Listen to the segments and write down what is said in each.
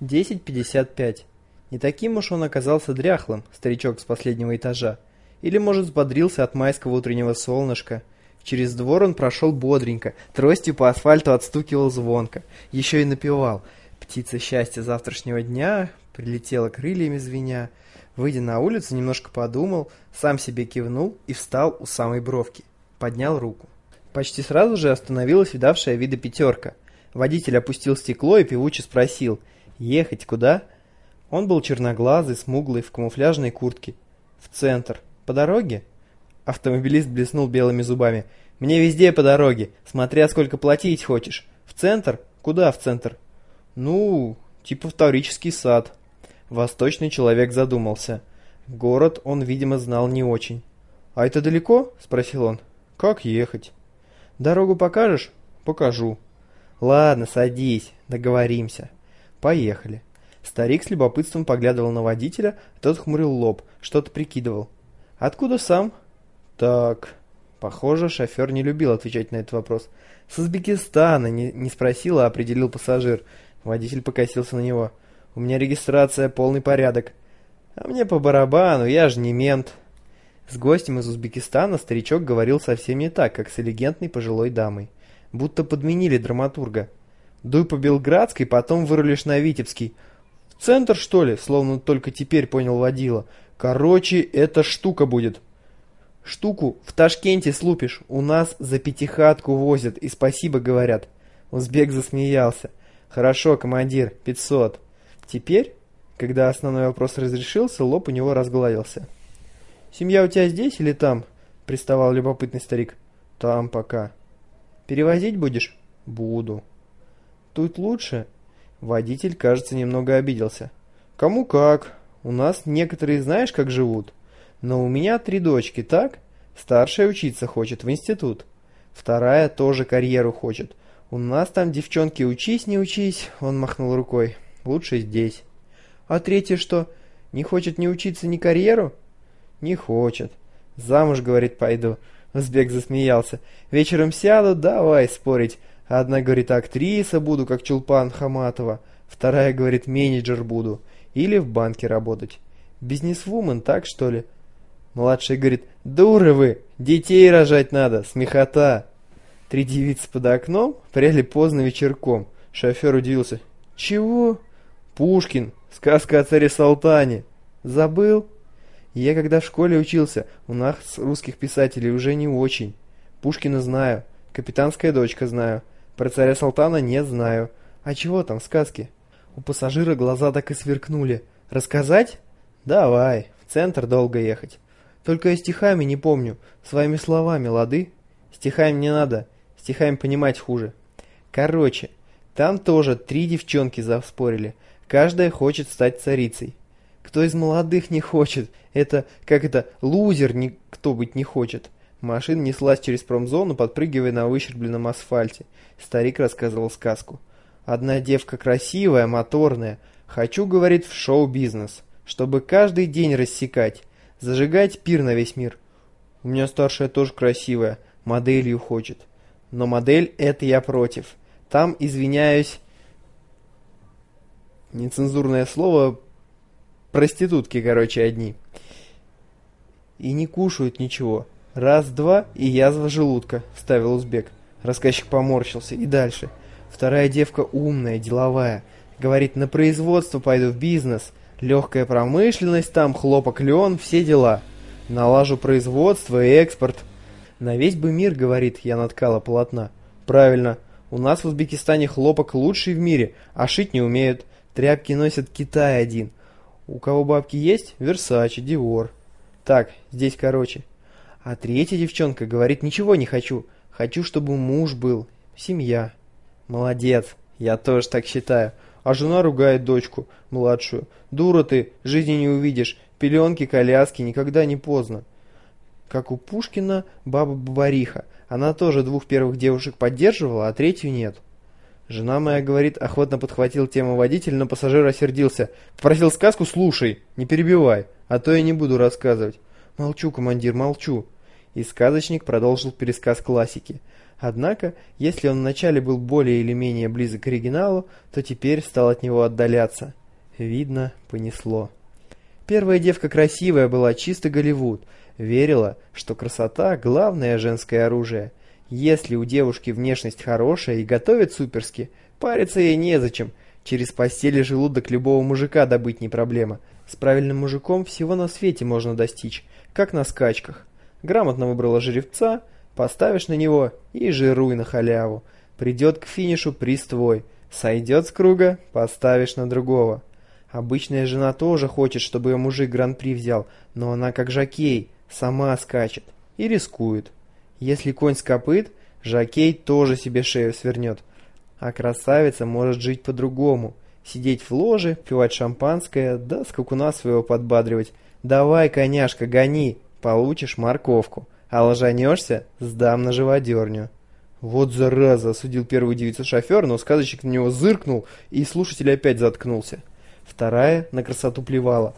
10.55. Не таким уж он оказался дряхлым, старичок с последнего этажа. Или, может, взбодрился от майского утреннего солнышка. Через двор он прошел бодренько, тростью по асфальту отстукивал звонко. Еще и напевал. Птица счастья завтрашнего дня прилетела крыльями звеня. Выйдя на улицу, немножко подумал, сам себе кивнул и встал у самой бровки. Поднял руку. Почти сразу же остановилась видавшая вида пятерка. Водитель опустил стекло и певуче спросил – Ехать куда? Он был черноглазый, смуглый, в камуфляжной куртке. В центр. По дороге? Автомобилист блеснул белыми зубами. Мне везде по дороге, смотря сколько платить хочешь. В центр? Куда в центр? Ну, типа в Таврический сад. Восточный человек задумался. Город он, видимо, знал не очень. «А это далеко?» – спросил он. «Как ехать?» «Дорогу покажешь?» «Покажу». «Ладно, садись, договоримся». Поехали. Старик с любопытством поглядывал на водителя, тот хмурил лоб, что-то прикидывал. Откуда сам? Так. Похоже, шофер не любил отвечать на этот вопрос. С Узбекистана, не, не спросил, а определил пассажир. Водитель покосился на него. У меня регистрация, полный порядок. А мне по барабану, я же не мент. С гостем из Узбекистана старичок говорил совсем не так, как с элегантной пожилой дамой. Будто подменили драматурга. Дуй по Белградской, потом вырулишь на Витебский. В центр, что ли? Словно только теперь понял водила. Короче, эта штука будет. Штуку в Ташкенте слупишь. У нас за пятихатку возят и спасибо говорят. Узбек засмеялся. Хорошо, командир, 500. Теперь, когда основной вопрос разрешился, лоб у него разгладился. «Семья у тебя здесь или там?» — приставал любопытный старик. «Там пока». «Перевозить будешь?» «Буду». Тут лучше?» Водитель, кажется, немного обиделся. «Кому как. У нас некоторые знаешь, как живут? Но у меня три дочки, так? Старшая учиться хочет в институт. Вторая тоже карьеру хочет. У нас там девчонки учись, не учись, он махнул рукой. Лучше здесь. А третья что, не хочет ни учиться, ни карьеру? Не хочет. Замуж, говорит, пойду. Узбек засмеялся. Вечером сяду, давай спорить. Одна говорит, актриса буду, как Чулпан Хаматова. Вторая говорит, менеджер буду. Или в банке работать. Бизнесвумен, так что ли? Младшая говорит, дуры вы, детей рожать надо, смехота. Три девицы под окном пряли поздно вечерком. Шофер удивился. Чего? Пушкин, сказка о царе Салтане. Забыл? Я когда в школе учился, у нас русских писателей уже не очень. Пушкина знаю, капитанская дочка знаю. Про царя Салтана не знаю. А чего там сказки? У пассажира глаза так и сверкнули. Рассказать? Давай, в центр долго ехать. Только я стихами не помню. Своими словами, лады? Стихами не надо. Стихами понимать хуже. Короче, там тоже три девчонки заспорили. Каждая хочет стать царицей. Кто из молодых не хочет? Это, как это, лузер никто быть не хочет. Машина неслась через промзону, подпрыгивая на выщербленном асфальте. Старик рассказывал сказку. «Одна девка красивая, моторная. Хочу, — говорит, — в шоу-бизнес, чтобы каждый день рассекать, зажигать пир на весь мир. У меня старшая тоже красивая, моделью хочет. Но модель — это я против. Там, извиняюсь, нецензурное слово, проститутки, короче, одни. И не кушают ничего. «Раз-два и язва желудка», — вставил узбек. Рассказчик поморщился. И дальше. Вторая девка умная, деловая. Говорит, на производство пойду в бизнес. Легкая промышленность там, хлопок, лен, все дела. Налажу производство и экспорт. На весь бы мир, говорит, я наткала полотна. Правильно. У нас в Узбекистане хлопок лучший в мире, а шить не умеют. Тряпки носят Китай один. У кого бабки есть? Версачи, Диор. Так, здесь короче. А третья девчонка говорит, ничего не хочу. Хочу, чтобы муж был. Семья. Молодец. Я тоже так считаю. А жена ругает дочку, младшую. Дура ты, жизни не увидишь. Пеленки, коляски, никогда не поздно. Как у Пушкина баба Бабариха. Она тоже двух первых девушек поддерживала, а третью нет. Жена моя, говорит, охотно подхватил тему водитель, но пассажир осердился. Попросил сказку, слушай, не перебивай, а то я не буду рассказывать. «Молчу, командир, молчу!» И сказочник продолжил пересказ классики. Однако, если он вначале был более или менее близок к оригиналу, то теперь стал от него отдаляться. Видно, понесло. Первая девка красивая была чисто Голливуд. Верила, что красота – главное женское оружие. Если у девушки внешность хорошая и готовит суперски, париться ей незачем. Через постель и желудок любого мужика добыть не проблема. С правильным мужиком всего на свете можно достичь, как на скачках. Грамотно выбрала жеребца – Поставишь на него и жируй на халяву. Придет к финишу приствой. Сойдет с круга, поставишь на другого. Обычная жена тоже хочет, чтобы ее мужик гран-при взял, но она как жокей, сама скачет и рискует. Если конь скопыт, жокей тоже себе шею свернет. А красавица может жить по-другому. Сидеть в ложе, пивать шампанское, да скакуна своего подбадривать. «Давай, коняшка, гони, получишь морковку». А лжанешься, сдам на живодерню. Вот зараза, осудил первую девицу шофер, но сказочник на него зыркнул, и слушатель опять заткнулся. Вторая на красоту плевала.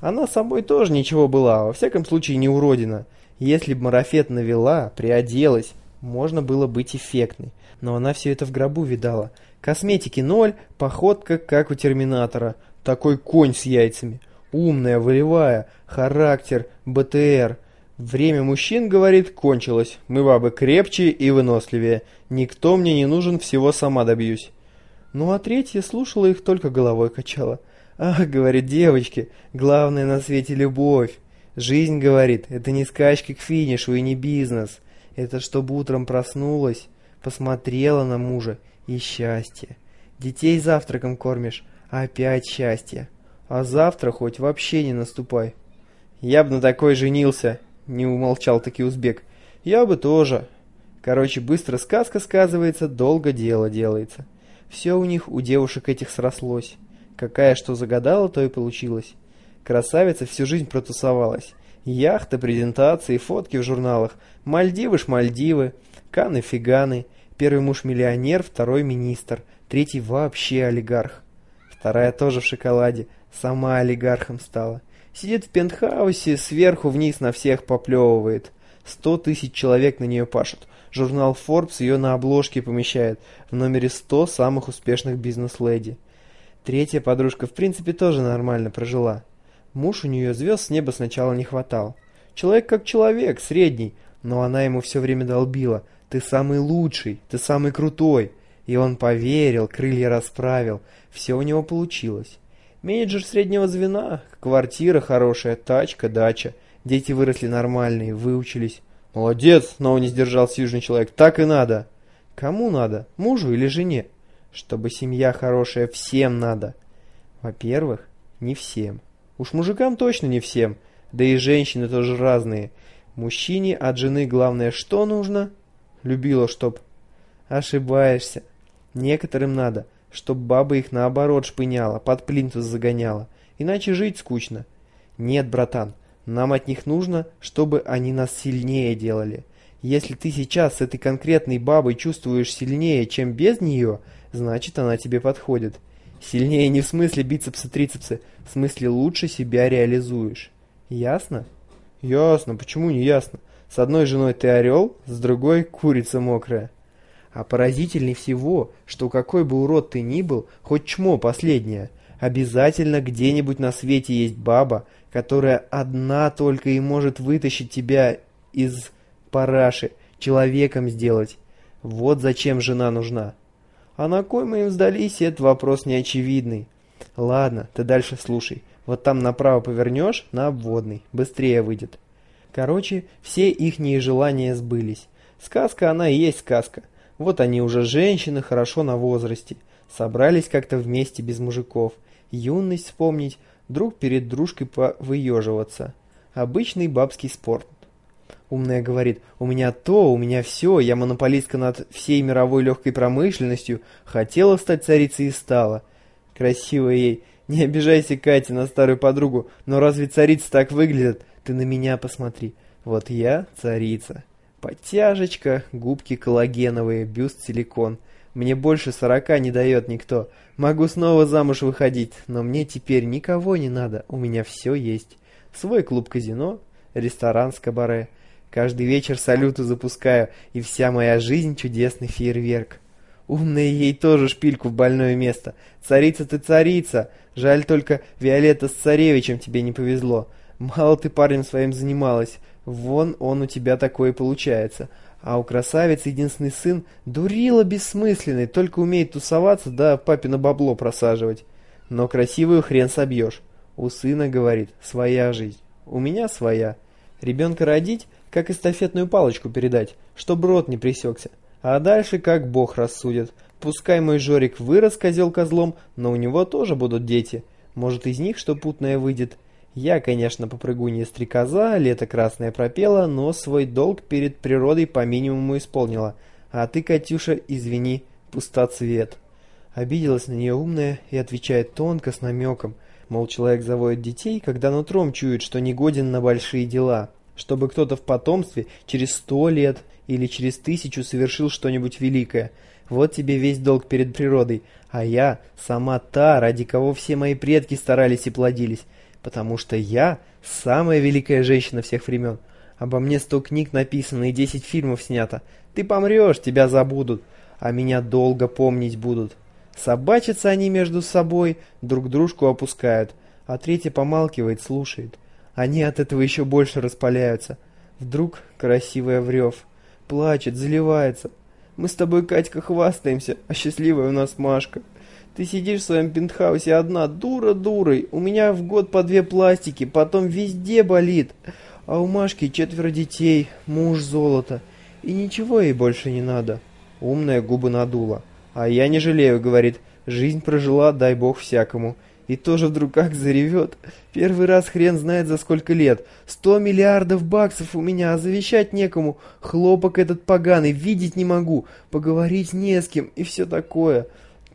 Она собой тоже ничего была, во всяком случае не уродина. Если бы марафет навела, приоделась, можно было быть эффектной. Но она все это в гробу видала. Косметики ноль, походка как у терминатора. Такой конь с яйцами. Умная, волевая, характер, БТР. Время мужчин, говорит, кончилось. Мы бабы крепче и выносливее. Никто мне не нужен, всего сама добьюсь. Ну а третья слушала их, только головой качала. Ах, говорит, девочки, главное на свете любовь. Жизнь, говорит, это не скачки к финишу и не бизнес. Это чтобы утром проснулась, посмотрела на мужа и счастье. Детей завтраком кормишь, опять счастье. А завтра хоть вообще не наступай. Я бы на такой женился, не умолчал таки узбек. Я бы тоже. Короче, быстро сказка сказывается, долго дело делается. Все у них, у девушек этих срослось. Какая что загадала, то и получилось. Красавица всю жизнь протусовалась. Яхта, презентации, фотки в журналах. Мальдивы-шмальдивы, Канны-фиганны. Первый муж миллионер, второй министр, третий вообще олигарх. Вторая тоже в шоколаде, сама олигархом стала. Сидит в пентхаусе, сверху вниз на всех поплевывает. Сто тысяч человек на нее пашут. Журнал Forbes ее на обложке помещает в номере 100 самых успешных бизнес-леди. Третья подружка в принципе тоже нормально прожила. Муж у нее звезд с неба сначала не хватал. Человек как человек, средний, но она ему все время долбила. «Ты самый лучший, ты самый крутой». И он поверил, крылья расправил. Все у него получилось. Менеджер среднего звена, квартира хорошая, тачка, дача. Дети выросли нормальные, выучились. Молодец, снова не сдержался южный человек. Так и надо. Кому надо? Мужу или жене? Чтобы семья хорошая, всем надо. Во-первых, не всем. Уж мужикам точно не всем. Да и женщины тоже разные. Мужчине от жены главное что нужно? Любила, чтоб... Ошибаешься. Некоторым надо чтоб баба их наоборот шпыняла, под плинтус загоняла. Иначе жить скучно. Нет, братан, нам от них нужно, чтобы они нас сильнее делали. Если ты сейчас с этой конкретной бабой чувствуешь сильнее, чем без нее, значит она тебе подходит. Сильнее не в смысле бицепсы-трицепсы, в смысле лучше себя реализуешь. Ясно? Ясно, почему не ясно? С одной женой ты орел, с другой курица мокрая. А поразительней всего, что какой бы урод ты ни был, хоть чмо последнее, обязательно где-нибудь на свете есть баба, которая одна только и может вытащить тебя из параши, человеком сделать. Вот зачем жена нужна. А на кой мы им сдались, это вопрос неочевидный. Ладно, ты дальше слушай. Вот там направо повернешь, на обводный, быстрее выйдет. Короче, все ихние желания сбылись. Сказка она и есть сказка. Вот они уже женщины, хорошо на возрасте. Собрались как-то вместе без мужиков. Юность вспомнить, друг перед дружкой повыеживаться. Обычный бабский спорт. Умная говорит, у меня то, у меня все, я монополистка над всей мировой легкой промышленностью, хотела стать царицей и стала. Красиво ей. Не обижайся, Катя, на старую подругу, но разве царицы так выглядят? Ты на меня посмотри. Вот я царица. Подтяжечка, губки коллагеновые, бюст силикон. Мне больше сорока не дает никто. Могу снова замуж выходить, но мне теперь никого не надо, у меня все есть. Свой клуб-казино, ресторан с кабаре. Каждый вечер салюты запускаю, и вся моя жизнь чудесный фейерверк. Умная ей тоже шпильку в больное место. Царица ты царица. Жаль только, Виолетта с царевичем тебе не повезло. Мало ты парнем своим занималась. Вон он у тебя такой и получается. А у красавицы единственный сын дурила бессмысленный, только умеет тусоваться, да папина бабло просаживать. Но красивую хрен собьешь. У сына, говорит, своя жизнь. У меня своя. Ребенка родить, как эстафетную палочку передать, чтобы рот не пресекся. А дальше как бог рассудит. Пускай мой Жорик вырос козел козлом, но у него тоже будут дети. Может из них что путное выйдет. Я, конечно, попрыгунья стрекоза, лето красное пропела, но свой долг перед природой по минимуму исполнила. А ты, Катюша, извини, пустоцвет. Обиделась на нее умная и отвечает тонко, с намеком. Мол, человек заводит детей, когда нутром чует, что не годен на большие дела. Чтобы кто-то в потомстве через сто лет или через тысячу совершил что-нибудь великое. Вот тебе весь долг перед природой. А я сама та, ради кого все мои предки старались и плодились. Потому что я самая великая женщина всех времен. Обо мне сто книг написано и десять фильмов снято. Ты помрешь, тебя забудут, а меня долго помнить будут. Собачатся они между собой, друг дружку опускают, а третья помалкивает, слушает. Они от этого еще больше распаляются. Вдруг красивая врев плачет, заливается. Мы с тобой, Катька, хвастаемся, а счастливая у нас Машка. Ты сидишь в своем пентхаусе одна, дура дурой. У меня в год по две пластики, потом везде болит. А у Машки четверо детей, муж золото. И ничего ей больше не надо. Умная губы надула. А я не жалею, говорит. Жизнь прожила, дай бог всякому. И тоже вдруг как заревет. Первый раз хрен знает за сколько лет. Сто миллиардов баксов у меня, а завещать некому. Хлопок этот поганый, видеть не могу. Поговорить не с кем и все такое.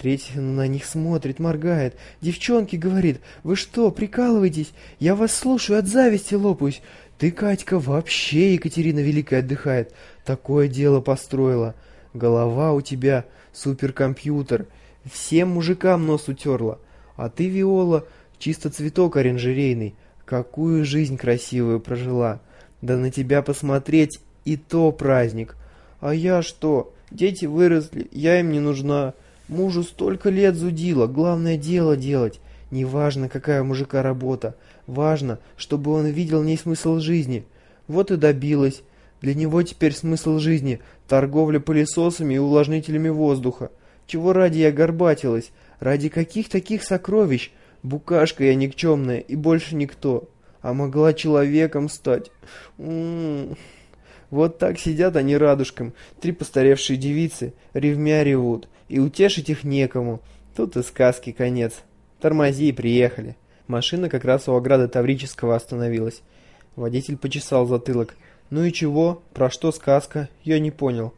Третий на них смотрит, моргает. Девчонки, говорит, вы что, прикалываетесь? Я вас слушаю, от зависти лопаюсь. Ты, Катька, вообще Екатерина Великая отдыхает. Такое дело построила. Голова у тебя суперкомпьютер. Всем мужикам нос утерла. А ты, Виола, чисто цветок оранжерейный. Какую жизнь красивую прожила. Да на тебя посмотреть и то праздник. А я что? Дети выросли, я им не нужна. Мужу столько лет зудила, главное дело делать. Неважно, какая у мужика работа. Важно, чтобы он видел в ней смысл жизни. Вот и добилась. Для него теперь смысл жизни – торговля пылесосами и увлажнителями воздуха. Чего ради я горбатилась? Ради каких таких сокровищ? Букашка я никчемная и больше никто. А могла человеком стать. М -м -м. Вот так сидят они радужком, три постаревшие девицы, ревмя ревут, и утешить их некому. Тут и сказки конец. Тормози, приехали. Машина как раз у ограды Таврического остановилась. Водитель почесал затылок. Ну и чего? Про что сказка? Я не понял.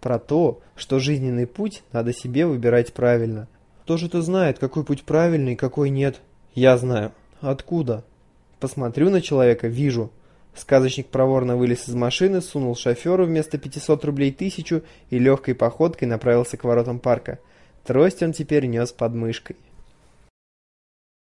Про то, что жизненный путь надо себе выбирать правильно. Кто же-то знает, какой путь правильный, какой нет? Я знаю. Откуда? Посмотрю на человека, вижу. Сказочник проворно вылез из машины, сунул шоферу вместо 500 рублей тысячу и легкой походкой направился к воротам парка. Трость он теперь нес под мышкой.